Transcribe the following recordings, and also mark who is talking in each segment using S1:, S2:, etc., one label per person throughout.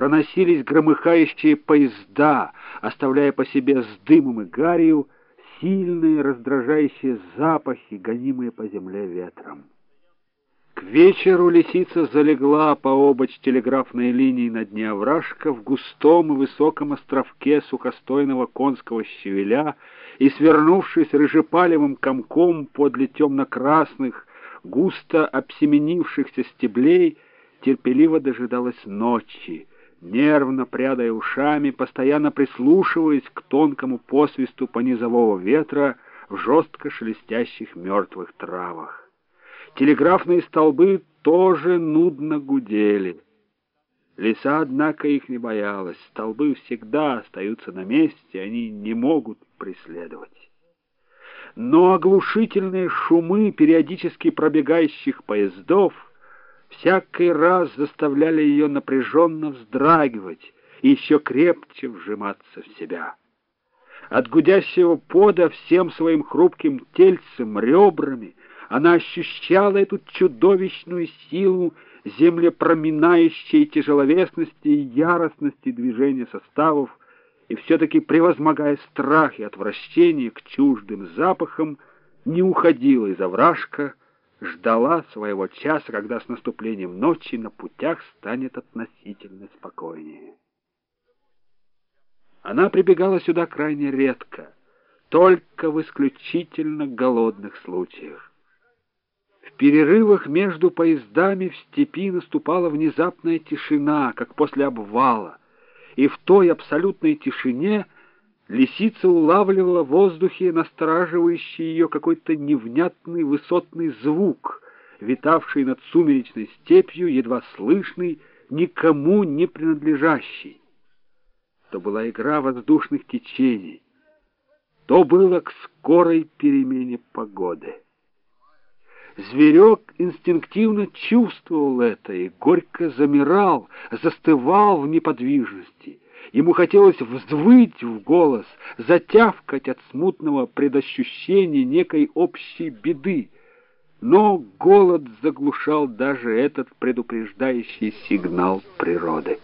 S1: проносились громыхающие поезда, оставляя по себе с дымом и гарью сильные раздражающие запахи, гонимые по земле ветром. К вечеру лисица залегла по обочь телеграфной линии на дне овражка в густом и высоком островке сухостойного конского щавеля и, свернувшись рыжепалевым комком подле темно-красных, густо обсеменившихся стеблей, терпеливо дожидалась ночи, нервно прядая ушами, постоянно прислушиваясь к тонкому посвисту понизового ветра в жестко шелестящих мертвых травах. Телеграфные столбы тоже нудно гудели. Лиса, однако, их не боялась. Столбы всегда остаются на месте, они не могут преследовать. Но оглушительные шумы периодически пробегающих поездов всякий раз заставляли ее напряженно вздрагивать и еще крепче вжиматься в себя. От гудящего пода всем своим хрупким тельцем, ребрами — она ощущала эту чудовищную силу землепроминающей тяжеловесности и яростности движения составов, и все-таки, превозмогая страх и отвращение к чуждым запахам, не уходила из овражка, ждала своего часа, когда с наступлением ночи на путях станет относительно спокойнее. Она прибегала сюда крайне редко, только в исключительно голодных случаях перерывах между поездами в степи наступала внезапная тишина, как после обвала, и в той абсолютной тишине лисица улавливала в воздухе настораживающий ее какой-то невнятный высотный звук, витавший над сумеречной степью, едва слышный, никому не принадлежащий. То была игра воздушных течений, то было к скорой перемене погоды. Зверек инстинктивно чувствовал это и горько замирал, застывал в неподвижности. Ему хотелось взвыть в голос, затявкать от смутного предощущения некой общей беды. Но голод заглушал даже этот предупреждающий сигнал природы.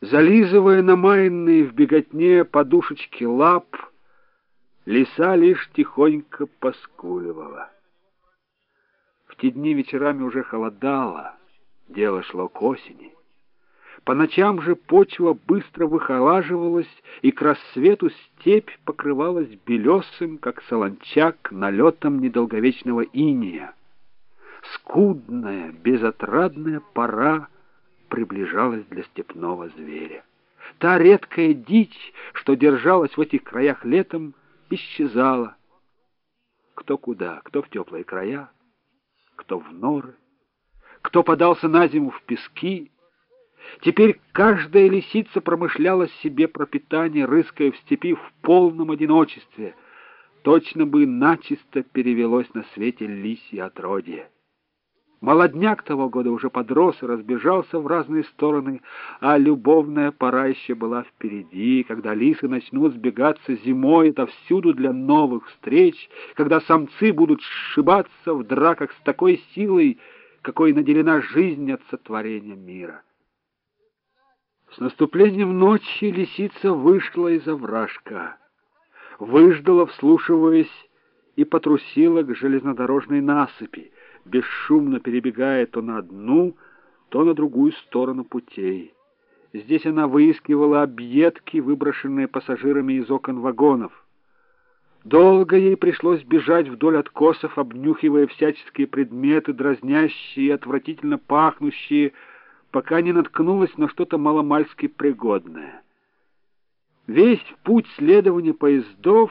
S1: Зализывая намаянные в беготне подушечки лап, Лиса лишь тихонько поскуливала. В те дни вечерами уже холодало, дело шло к осени. По ночам же почва быстро выхолаживалась, и к рассвету степь покрывалась белесым, как солончак, налетом недолговечного иния. Скудная, безотрадная пора приближалась для степного зверя. Та редкая дичь, что держалась в этих краях летом, исчезала. Кто куда, кто в теплые края, кто в норы, кто подался на зиму в пески. Теперь каждая лисица промышляла себе пропитание, рыская в степи в полном одиночестве. Точно бы начисто перевелось на свете лисье отродье. Молодняк того года уже подрос и разбежался в разные стороны, а любовная пора еще была впереди, когда лисы начнут сбегаться зимой отовсюду для новых встреч, когда самцы будут сшибаться в драках с такой силой, какой наделена жизнь от сотворения мира. С наступлением ночи лисица вышла из овражка, выждала, вслушиваясь, и потрусила к железнодорожной насыпи, бесшумно перебегая то на одну, то на другую сторону путей. Здесь она выискивала объедки, выброшенные пассажирами из окон вагонов. Долго ей пришлось бежать вдоль откосов, обнюхивая всяческие предметы, дразнящие и отвратительно пахнущие, пока не наткнулась на что-то маломальски пригодное. Весь путь следования поездов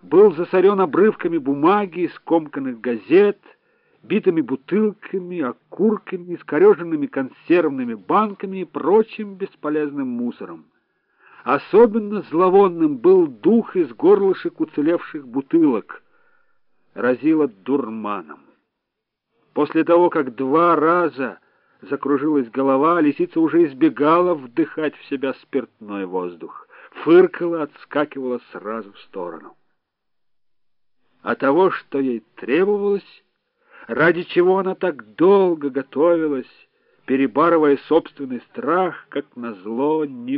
S1: был засорен обрывками бумаги, скомканных газет — битыми бутылками, окурками, искореженными консервными банками и прочим бесполезным мусором. Особенно зловонным был дух из горлышек уцелевших бутылок. Разило дурманом. После того, как два раза закружилась голова, лисица уже избегала вдыхать в себя спиртной воздух. Фыркала, отскакивала сразу в сторону. А того, что ей требовалось, ради чего она так долго готовилась, перебарывая собственный страх, как назло, не